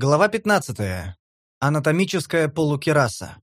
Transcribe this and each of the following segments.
Глава 15. Анатомическая полукераса.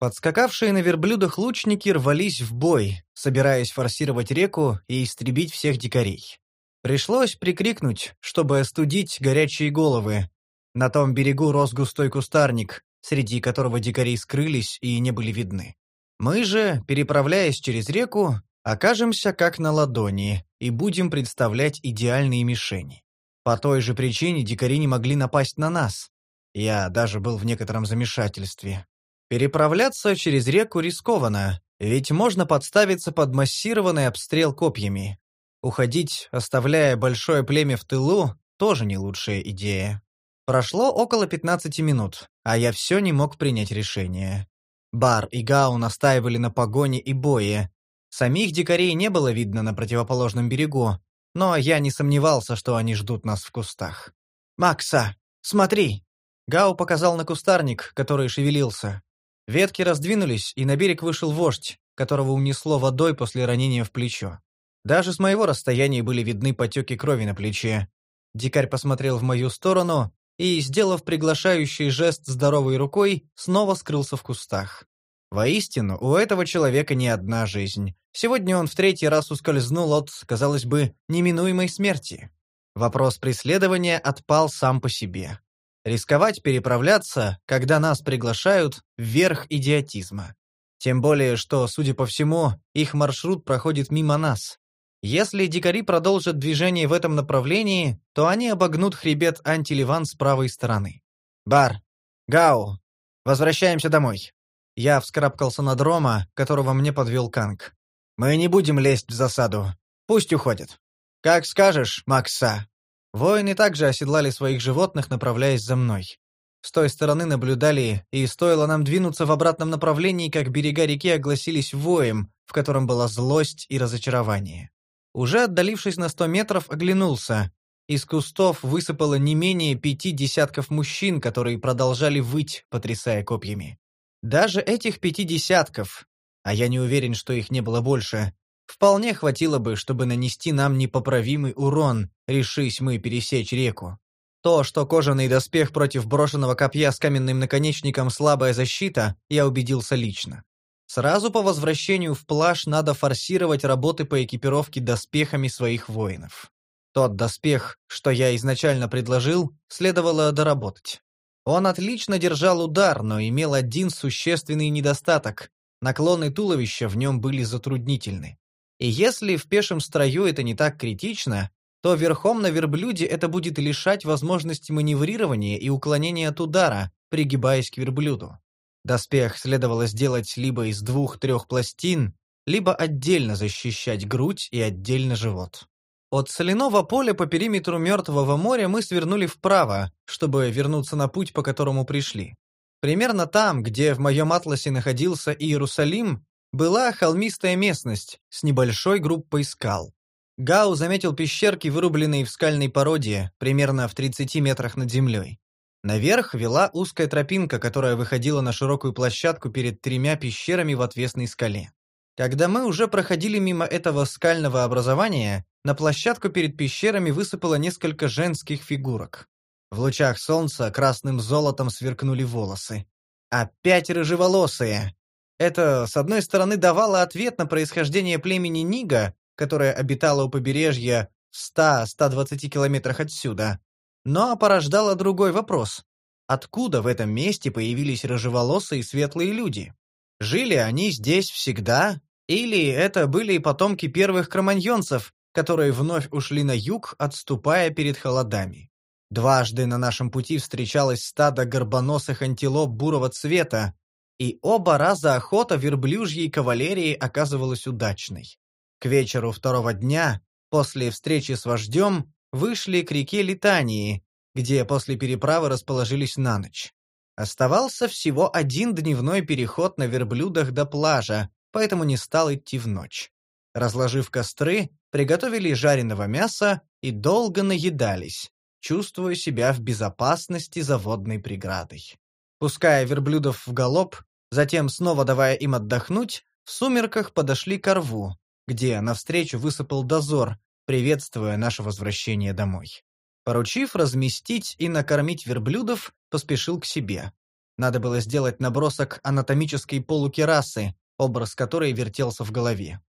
Подскакавшие на верблюдах лучники рвались в бой, собираясь форсировать реку и истребить всех дикарей. Пришлось прикрикнуть, чтобы остудить горячие головы. На том берегу рос густой кустарник, среди которого дикари скрылись и не были видны. Мы же, переправляясь через реку, окажемся как на ладони и будем представлять идеальные мишени. По той же причине дикари не могли напасть на нас. Я даже был в некотором замешательстве. Переправляться через реку рискованно, ведь можно подставиться под массированный обстрел копьями. Уходить, оставляя большое племя в тылу, тоже не лучшая идея. Прошло около 15 минут, а я все не мог принять решение. Бар и Гау настаивали на погоне и бое. Самих дикарей не было видно на противоположном берегу, но я не сомневался, что они ждут нас в кустах. «Макса, смотри!» Гау показал на кустарник, который шевелился. Ветки раздвинулись, и на берег вышел вождь, которого унесло водой после ранения в плечо. Даже с моего расстояния были видны потеки крови на плече. Дикарь посмотрел в мою сторону и, сделав приглашающий жест здоровой рукой, снова скрылся в кустах. Воистину, у этого человека не одна жизнь. Сегодня он в третий раз ускользнул от, казалось бы, неминуемой смерти. Вопрос преследования отпал сам по себе. Рисковать переправляться, когда нас приглашают, вверх идиотизма. Тем более, что, судя по всему, их маршрут проходит мимо нас. Если дикари продолжат движение в этом направлении, то они обогнут хребет Антиливан с правой стороны. «Бар! Гау! Возвращаемся домой!» Я вскарабкался на дрома, которого мне подвел Канг. «Мы не будем лезть в засаду. Пусть уходят». «Как скажешь, Макса!» Воины также оседлали своих животных, направляясь за мной. С той стороны наблюдали, и стоило нам двинуться в обратном направлении, как берега реки огласились воем, в котором была злость и разочарование. Уже отдалившись на сто метров, оглянулся. Из кустов высыпало не менее пяти десятков мужчин, которые продолжали выть, потрясая копьями. Даже этих пяти десятков, а я не уверен, что их не было больше, вполне хватило бы, чтобы нанести нам непоправимый урон, решись мы пересечь реку. То, что кожаный доспех против брошенного копья с каменным наконечником слабая защита, я убедился лично. Сразу по возвращению в плаж надо форсировать работы по экипировке доспехами своих воинов. Тот доспех, что я изначально предложил, следовало доработать. Он отлично держал удар, но имел один существенный недостаток. Наклоны туловища в нем были затруднительны. И если в пешем строю это не так критично, то верхом на верблюде это будет лишать возможности маневрирования и уклонения от удара, пригибаясь к верблюду. Доспех следовало сделать либо из двух-трех пластин, либо отдельно защищать грудь и отдельно живот. От соляного поля по периметру Мертвого моря мы свернули вправо, чтобы вернуться на путь, по которому пришли. Примерно там, где в моем атласе находился Иерусалим, была холмистая местность с небольшой группой скал. Гау заметил пещерки, вырубленные в скальной породе, примерно в 30 метрах над землей. Наверх вела узкая тропинка, которая выходила на широкую площадку перед тремя пещерами в отвесной скале. Когда мы уже проходили мимо этого скального образования, на площадку перед пещерами высыпало несколько женских фигурок. В лучах солнца красным золотом сверкнули волосы. Опять рыжеволосые. Это, с одной стороны, давало ответ на происхождение племени Нига, которое обитало у побережья в 100-120 километрах отсюда, но порождало другой вопрос. Откуда в этом месте появились рыжеволосые светлые люди? Жили они здесь всегда? Или это были потомки первых кроманьонцев, которые вновь ушли на юг, отступая перед холодами? Дважды на нашем пути встречалось стадо горбоносых антилоп бурого цвета, и оба раза охота верблюжьей кавалерии оказывалась удачной. К вечеру второго дня, после встречи с вождем, вышли к реке Литании, где после переправы расположились на ночь. Оставался всего один дневной переход на верблюдах до плажа, поэтому не стал идти в ночь. Разложив костры, приготовили жареного мяса и долго наедались, чувствуя себя в безопасности за водной преградой. Пуская верблюдов в галоп, затем снова давая им отдохнуть, в сумерках подошли к рву, где навстречу высыпал дозор, приветствуя наше возвращение домой. Поручив разместить и накормить верблюдов, поспешил к себе. Надо было сделать набросок анатомической полукерасы, образ которой вертелся в голове.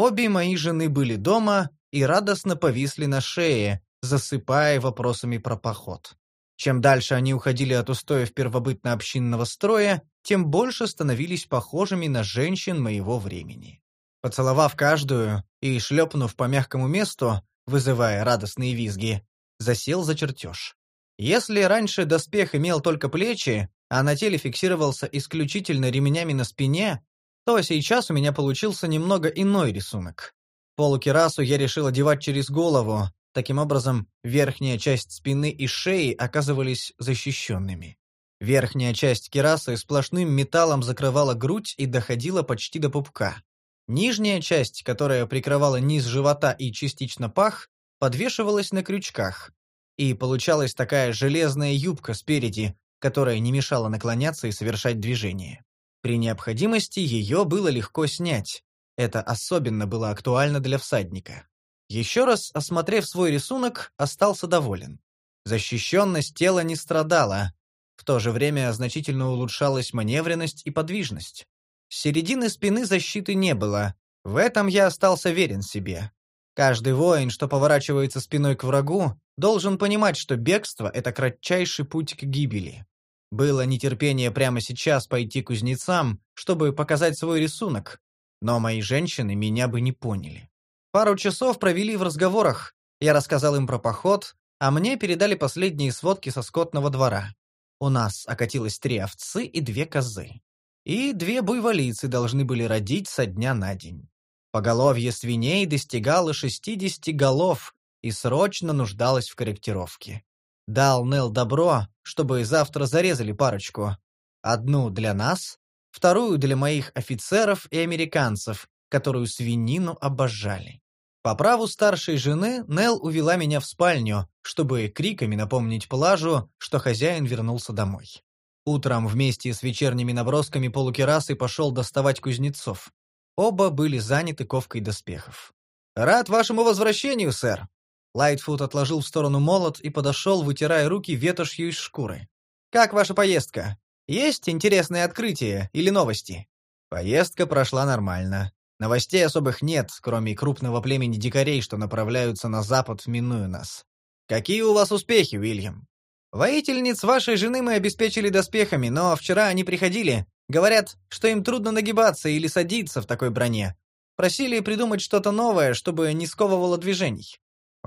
Обе мои жены были дома и радостно повисли на шее, засыпая вопросами про поход. Чем дальше они уходили от устоев первобытно-общинного строя, тем больше становились похожими на женщин моего времени. Поцеловав каждую и шлепнув по мягкому месту, вызывая радостные визги, засел за чертеж. Если раньше доспех имел только плечи, а на теле фиксировался исключительно ремнями на спине, то сейчас у меня получился немного иной рисунок. Полукерасу я решил одевать через голову, таким образом верхняя часть спины и шеи оказывались защищенными. Верхняя часть керасы сплошным металлом закрывала грудь и доходила почти до пупка. Нижняя часть, которая прикрывала низ живота и частично пах, подвешивалась на крючках. И получалась такая железная юбка спереди, которая не мешала наклоняться и совершать движение. При необходимости ее было легко снять. Это особенно было актуально для всадника. Еще раз осмотрев свой рисунок, остался доволен. Защищенность тела не страдала. В то же время значительно улучшалась маневренность и подвижность. С середины спины защиты не было. В этом я остался верен себе. Каждый воин, что поворачивается спиной к врагу, должен понимать, что бегство — это кратчайший путь к гибели. Было нетерпение прямо сейчас пойти к кузнецам, чтобы показать свой рисунок, но мои женщины меня бы не поняли. Пару часов провели в разговорах, я рассказал им про поход, а мне передали последние сводки со скотного двора. У нас окатилось три овцы и две козы. И две буйволицы должны были родить со дня на день. Поголовье свиней достигало 60 голов и срочно нуждалось в корректировке. Дал Нел добро, чтобы завтра зарезали парочку. Одну для нас, вторую для моих офицеров и американцев, которую свинину обожали. По праву старшей жены Нел увела меня в спальню, чтобы криками напомнить Плажу, что хозяин вернулся домой. Утром вместе с вечерними набросками полукерасы пошел доставать кузнецов. Оба были заняты ковкой доспехов. «Рад вашему возвращению, сэр!» Лайтфуд отложил в сторону молот и подошел, вытирая руки ветошью из шкуры. «Как ваша поездка? Есть интересные открытия или новости?» Поездка прошла нормально. Новостей особых нет, кроме крупного племени дикарей, что направляются на запад, минуя нас. «Какие у вас успехи, Уильям?» «Воительниц вашей жены мы обеспечили доспехами, но вчера они приходили, Говорят, что им трудно нагибаться или садиться в такой броне. Просили придумать что-то новое, чтобы не сковывало движений.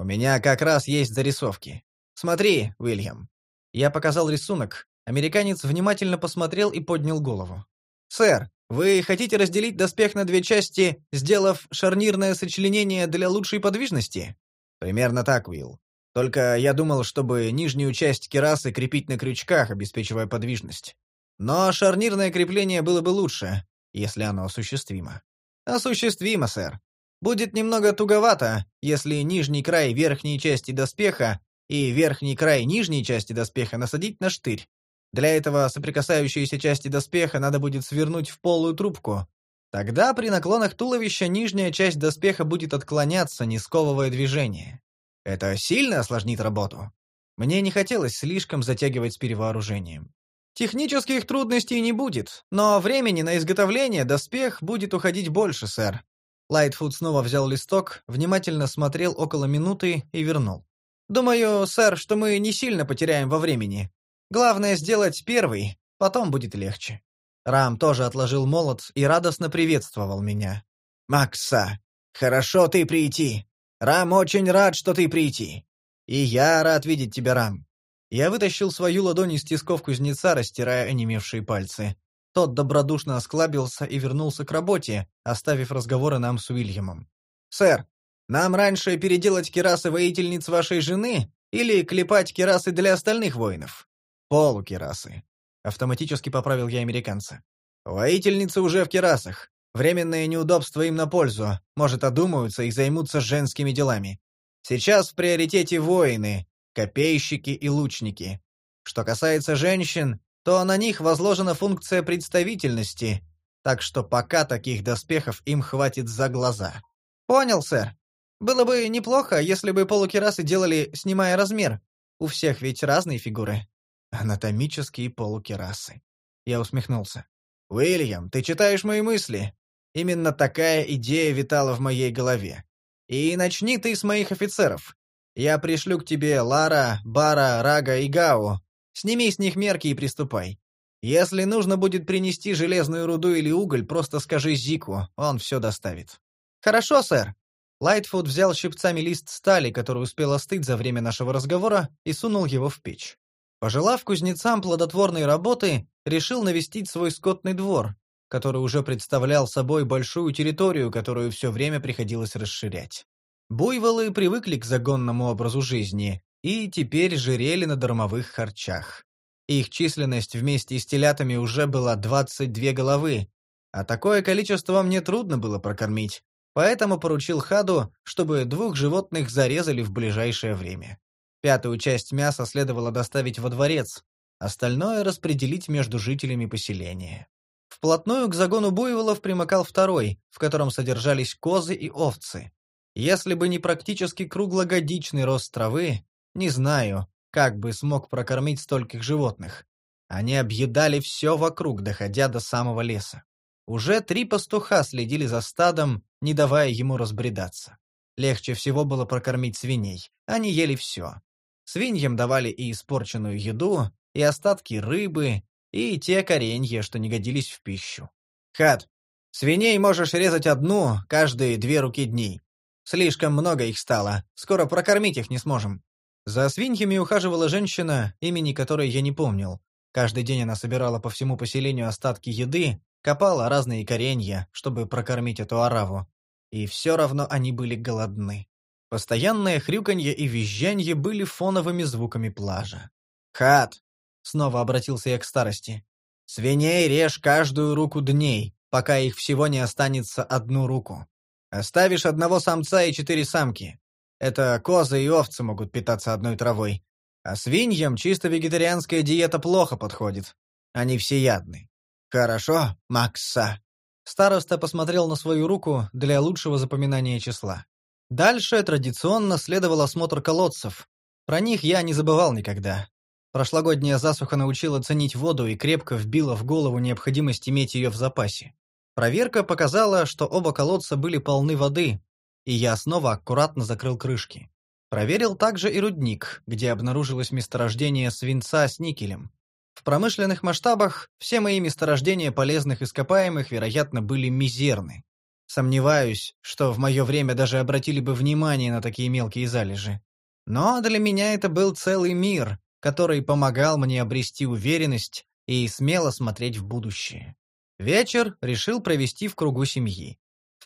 У меня как раз есть зарисовки. Смотри, Уильям. Я показал рисунок. Американец внимательно посмотрел и поднял голову. «Сэр, вы хотите разделить доспех на две части, сделав шарнирное сочленение для лучшей подвижности?» «Примерно так, Уилл. Только я думал, чтобы нижнюю часть керасы крепить на крючках, обеспечивая подвижность. Но шарнирное крепление было бы лучше, если оно осуществимо. Осуществимо, сэр. Будет немного туговато, если нижний край верхней части доспеха и верхний край нижней части доспеха насадить на штырь. Для этого соприкасающиеся части доспеха надо будет свернуть в полую трубку. Тогда при наклонах туловища нижняя часть доспеха будет отклоняться, не сковывая движение. Это сильно осложнит работу. Мне не хотелось слишком затягивать с перевооружением. Технических трудностей не будет, но времени на изготовление доспех будет уходить больше, сэр. Лайтфуд снова взял листок, внимательно смотрел около минуты и вернул. Думаю, сэр, что мы не сильно потеряем во времени. Главное сделать первый, потом будет легче. Рам тоже отложил молот и радостно приветствовал меня. «Макса, хорошо ты прийти. Рам очень рад, что ты прийти. И я рад видеть тебя, Рам. Я вытащил свою ладонь из тисков кузнеца, растирая онемевшие пальцы. Тот добродушно осклабился и вернулся к работе, оставив разговоры нам с Уильямом. «Сэр, нам раньше переделать керасы воительниц вашей жены или клепать керасы для остальных воинов?» «Полукерасы», — автоматически поправил я американца. «Воительницы уже в керасах. Временное неудобство им на пользу. Может, одумаются и займутся женскими делами. Сейчас в приоритете воины, копейщики и лучники. Что касается женщин, то на них возложена функция представительности, так что пока таких доспехов им хватит за глаза. Понял, сэр. Было бы неплохо, если бы полукерасы делали, снимая размер. У всех ведь разные фигуры. Анатомические полукерасы. Я усмехнулся. «Уильям, ты читаешь мои мысли. Именно такая идея витала в моей голове. И начни ты с моих офицеров. Я пришлю к тебе Лара, Бара, Рага и Гау. Сними с них мерки и приступай. Если нужно будет принести железную руду или уголь, просто скажи Зику, он все доставит». «Хорошо, сэр». Лайтфуд взял щипцами лист стали, который успел остыть за время нашего разговора, и сунул его в печь. Пожелав кузнецам плодотворной работы, решил навестить свой скотный двор, который уже представлял собой большую территорию, которую все время приходилось расширять. Буйволы привыкли к загонному образу жизни и теперь жирели на дармовых харчах. Их численность вместе с телятами уже была 22 головы, а такое количество мне трудно было прокормить, поэтому поручил Хаду, чтобы двух животных зарезали в ближайшее время. Пятую часть мяса следовало доставить во дворец, остальное распределить между жителями поселения. Вплотную к загону буйволов примыкал второй, в котором содержались козы и овцы. Если бы не практически круглогодичный рост травы, не знаю, как бы смог прокормить стольких животных. Они объедали все вокруг, доходя до самого леса. Уже три пастуха следили за стадом, не давая ему разбредаться. Легче всего было прокормить свиней. Они ели все. Свиньям давали и испорченную еду, и остатки рыбы, и те коренья, что не годились в пищу. «Хат, свиней можешь резать одну каждые две руки дней. Слишком много их стало, скоро прокормить их не сможем. За свиньями ухаживала женщина, имени которой я не помнил. Каждый день она собирала по всему поселению остатки еды, копала разные коренья, чтобы прокормить эту ораву. И все равно они были голодны. Постоянное хрюканье и визжанье были фоновыми звуками плажа. «Хат!» — снова обратился я к старости. «Свиней режь каждую руку дней, пока их всего не останется одну руку. Оставишь одного самца и четыре самки. Это козы и овцы могут питаться одной травой. А свиньям чисто вегетарианская диета плохо подходит. Они всеядны. Хорошо, Макса. Староста посмотрел на свою руку для лучшего запоминания числа. Дальше традиционно следовал осмотр колодцев. Про них я не забывал никогда. Прошлогодняя засуха научила ценить воду и крепко вбила в голову необходимость иметь ее в запасе. Проверка показала, что оба колодца были полны воды, и я снова аккуратно закрыл крышки. Проверил также и рудник, где обнаружилось месторождение свинца с никелем. В промышленных масштабах все мои месторождения полезных ископаемых, вероятно, были мизерны. Сомневаюсь, что в мое время даже обратили бы внимание на такие мелкие залежи. Но для меня это был целый мир, который помогал мне обрести уверенность и смело смотреть в будущее. Вечер решил провести в кругу семьи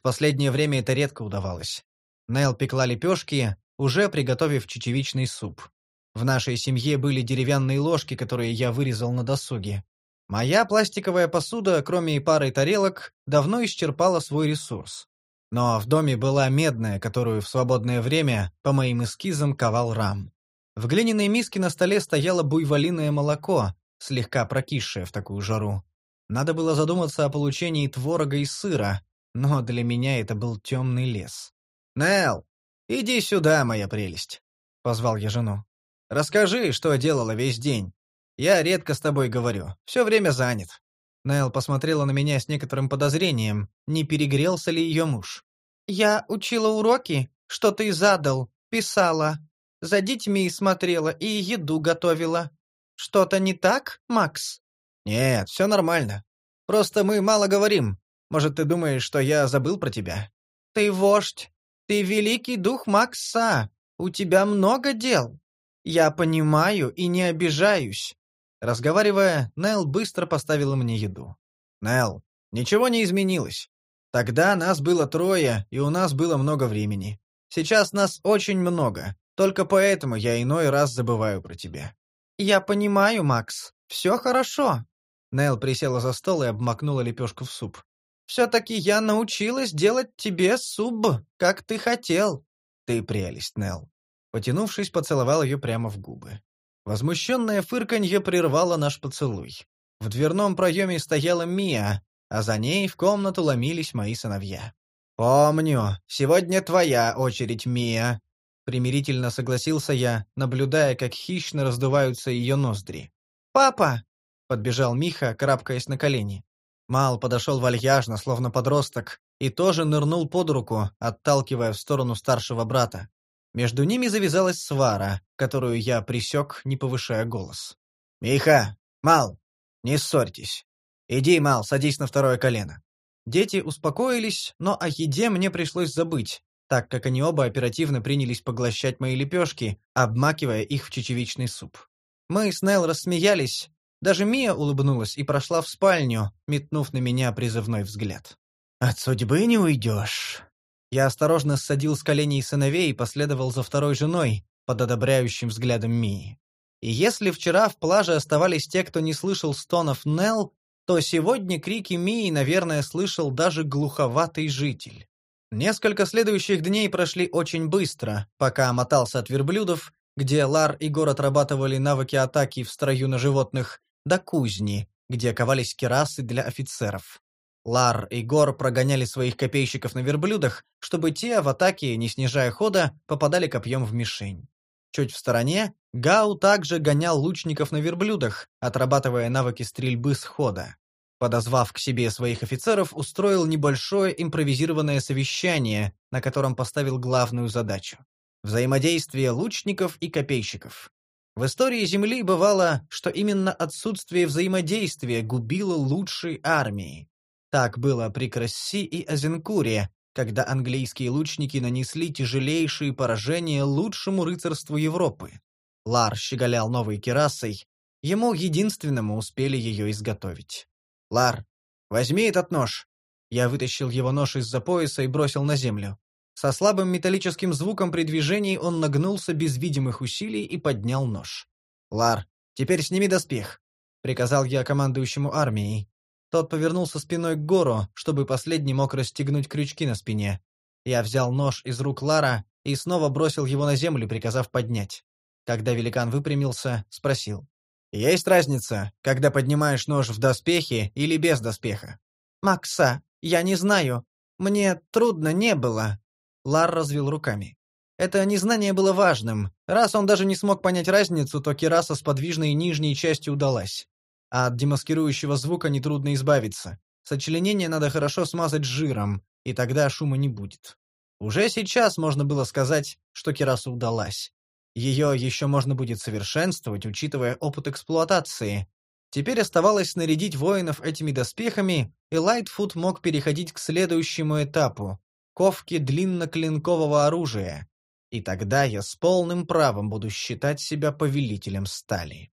последнее время это редко удавалось. Нел пекла лепешки, уже приготовив чечевичный суп. В нашей семье были деревянные ложки, которые я вырезал на досуге. Моя пластиковая посуда, кроме пары тарелок, давно исчерпала свой ресурс. Но в доме была медная, которую в свободное время, по моим эскизам, ковал рам. В глиняной миске на столе стояло буйволиное молоко, слегка прокисшее в такую жару. Надо было задуматься о получении творога и сыра, но для меня это был темный лес. «Нелл, иди сюда, моя прелесть», — позвал я жену. «Расскажи, что делала весь день. Я редко с тобой говорю, все время занят». Нелл посмотрела на меня с некоторым подозрением, не перегрелся ли ее муж. «Я учила уроки, что ты задал, писала, за детьми смотрела и еду готовила. Что-то не так, Макс?» «Нет, все нормально. Просто мы мало говорим, может, ты думаешь, что я забыл про тебя?» «Ты вождь. Ты великий дух Макса. У тебя много дел. Я понимаю и не обижаюсь». Разговаривая, Нел быстро поставила мне еду. «Нел, ничего не изменилось. Тогда нас было трое, и у нас было много времени. Сейчас нас очень много. Только поэтому я иной раз забываю про тебя». «Я понимаю, Макс. Все хорошо». Нел присела за стол и обмакнула лепешку в суп. Все-таки я научилась делать тебе суп, как ты хотел. Ты прелесть, Нел. Потянувшись, поцеловал ее прямо в губы. Возмущенное фырканье прервало наш поцелуй. В дверном проеме стояла Мия, а за ней в комнату ломились мои сыновья. «Помню. Сегодня твоя очередь, Мия». Примирительно согласился я, наблюдая, как хищно раздуваются ее ноздри. «Папа!» — подбежал Миха, карабкаясь на колени. Мал подошел вальяжно, словно подросток, и тоже нырнул под руку, отталкивая в сторону старшего брата. Между ними завязалась свара, которую я присек, не повышая голос. «Миха! Мал! Не ссорьтесь! Иди, Мал, садись на второе колено!» Дети успокоились, но о еде мне пришлось забыть, так как они оба оперативно принялись поглощать мои лепешки, обмакивая их в чечевичный суп. Мы с Нелл рассмеялись, даже Мия улыбнулась и прошла в спальню, метнув на меня призывной взгляд. «От судьбы не уйдешь». Я осторожно ссадил с коленей сыновей и последовал за второй женой, под одобряющим взглядом Мии. И если вчера в плаже оставались те, кто не слышал стонов Нелл, то сегодня крики Мии, наверное, слышал даже глуховатый житель. Несколько следующих дней прошли очень быстро, пока мотался от верблюдов, где Лар и Гор отрабатывали навыки атаки в строю на животных, до кузни, где ковались керасы для офицеров. Лар и Гор прогоняли своих копейщиков на верблюдах, чтобы те в атаке, не снижая хода, попадали копьем в мишень. Чуть в стороне Гау также гонял лучников на верблюдах, отрабатывая навыки стрельбы с хода. Подозвав к себе своих офицеров, устроил небольшое импровизированное совещание, на котором поставил главную задачу – взаимодействие лучников и копейщиков. В истории Земли бывало, что именно отсутствие взаимодействия губило лучшие армии. Так было при Красси и Азенкуре, когда английские лучники нанесли тяжелейшие поражения лучшему рыцарству Европы. Лар щеголял новой керасой, ему единственному успели ее изготовить. «Лар, возьми этот нож!» Я вытащил его нож из-за пояса и бросил на землю. Со слабым металлическим звуком при движении он нагнулся без видимых усилий и поднял нож. «Лар, теперь сними доспех», — приказал я командующему армией. Тот повернулся спиной к гору, чтобы последний мог расстегнуть крючки на спине. Я взял нож из рук Лара и снова бросил его на землю, приказав поднять. Когда великан выпрямился, спросил. «Есть разница, когда поднимаешь нож в доспехе или без доспеха?» «Макса, я не знаю. Мне трудно не было». Лар развел руками. Это незнание было важным. Раз он даже не смог понять разницу, то кераса с подвижной нижней частью удалась а от демаскирующего звука нетрудно избавиться. Сочленение надо хорошо смазать жиром, и тогда шума не будет. Уже сейчас можно было сказать, что кераса удалась. Ее еще можно будет совершенствовать, учитывая опыт эксплуатации. Теперь оставалось снарядить воинов этими доспехами, и Лайтфуд мог переходить к следующему этапу — ковке длинноклинкового оружия. И тогда я с полным правом буду считать себя повелителем стали.